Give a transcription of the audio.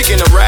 freaking around.